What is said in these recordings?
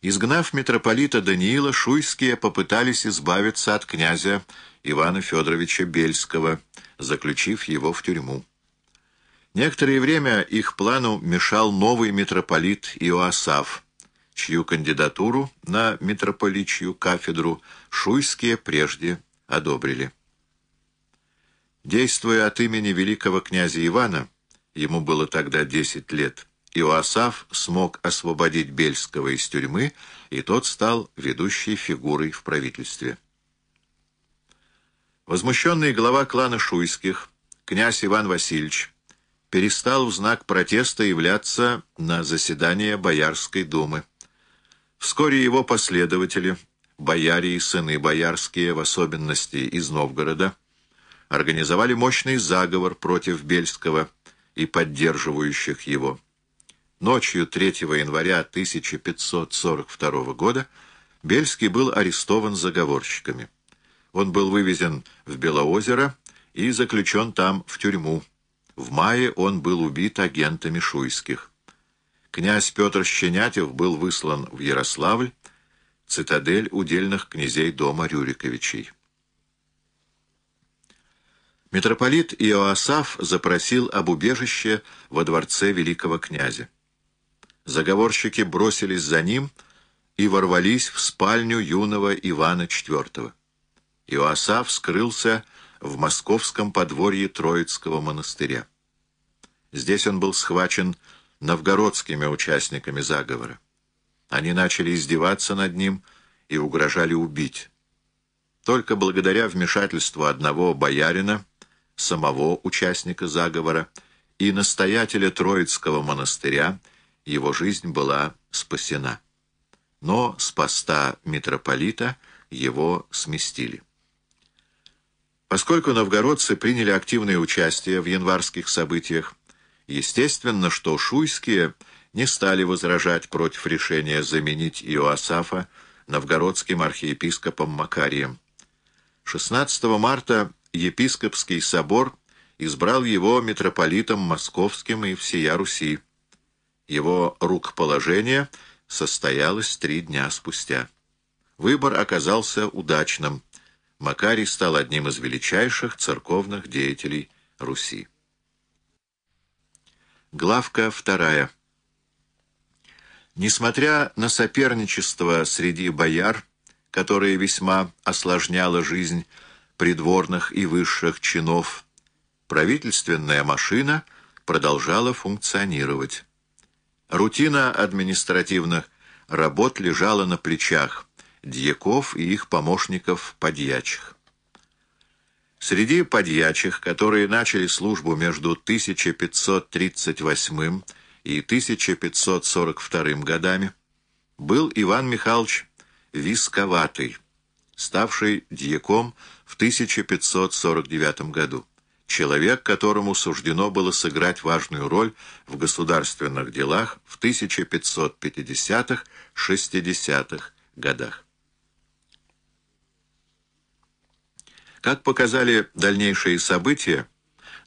Изгнав митрополита Даниила, шуйские попытались избавиться от князя Ивана Федоровича Бельского, заключив его в тюрьму. Некоторое время их плану мешал новый митрополит Иоасаф, чью кандидатуру на митрополичью кафедру шуйские прежде одобрили. Действуя от имени великого князя Ивана, ему было тогда 10 лет, Иоасаф смог освободить Бельского из тюрьмы, и тот стал ведущей фигурой в правительстве. Возмущенный глава клана Шуйских, князь Иван Васильевич, перестал в знак протеста являться на заседание Боярской думы. Вскоре его последователи, бояре и сыны боярские, в особенности из Новгорода, организовали мощный заговор против Бельского и поддерживающих его. Ночью 3 января 1542 года Бельский был арестован заговорщиками. Он был вывезен в Белоозеро и заключен там в тюрьму. В мае он был убит агентами шуйских. Князь Петр Щенятев был выслан в Ярославль, цитадель удельных князей дома Рюриковичей. Митрополит Иоасаф запросил об убежище во дворце великого князя. Заговорщики бросились за ним и ворвались в спальню юного Ивана IV. Иоасаф скрылся в московском подворье Троицкого монастыря. Здесь он был схвачен новгородскими участниками заговора. Они начали издеваться над ним и угрожали убить. Только благодаря вмешательству одного боярина самого участника заговора и настоятеля Троицкого монастыря его жизнь была спасена. Но с поста митрополита его сместили. Поскольку новгородцы приняли активное участие в январских событиях, естественно, что шуйские не стали возражать против решения заменить Иоасафа новгородским архиепископом Макарием. 16 марта епископский собор избрал его митрополитом московским и всея Руси. Его рукоположение состоялось три дня спустя. Выбор оказался удачным. Макарий стал одним из величайших церковных деятелей Руси. Главка вторая. Несмотря на соперничество среди бояр, которое весьма осложняло жизнь придворных и высших чинов, правительственная машина продолжала функционировать. Рутина административных работ лежала на плечах дьяков и их помощников-подьячих. Среди подьячих, которые начали службу между 1538 и 1542 годами, был Иван Михайлович Висковатый, ставший дьяком в 1549 году. Человек, которому суждено было сыграть важную роль в государственных делах в 1550-60-х годах. Как показали дальнейшие события,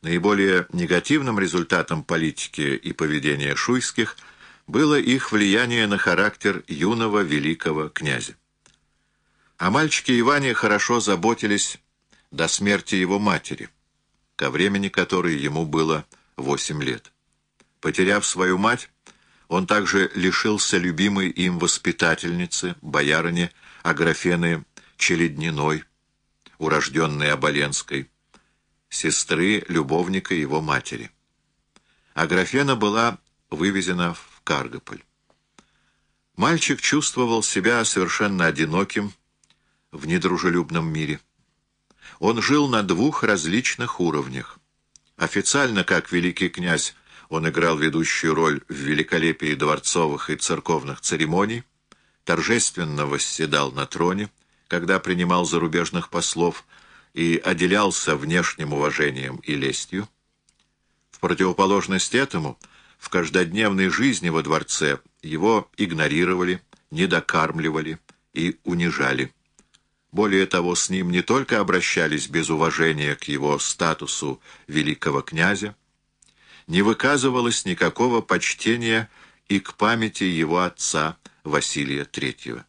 наиболее негативным результатом политики и поведения шуйских было их влияние на характер юного великого князя. О мальчике Иване хорошо заботились до смерти его матери, ко времени которой ему было восемь лет. Потеряв свою мать, он также лишился любимой им воспитательницы, боярыни Аграфены Челедниной, урожденной Оболенской, сестры любовника его матери. Аграфена была вывезена в Каргополь. Мальчик чувствовал себя совершенно одиноким, в недружелюбном мире. Он жил на двух различных уровнях. Официально, как великий князь, он играл ведущую роль в великолепии дворцовых и церковных церемоний, торжественно восседал на троне, когда принимал зарубежных послов и отделялся внешним уважением и лестью. В противоположность этому, в каждодневной жизни во дворце его игнорировали, недокармливали и унижали. Более того, с ним не только обращались без уважения к его статусу великого князя, не выказывалось никакого почтения и к памяти его отца Василия III.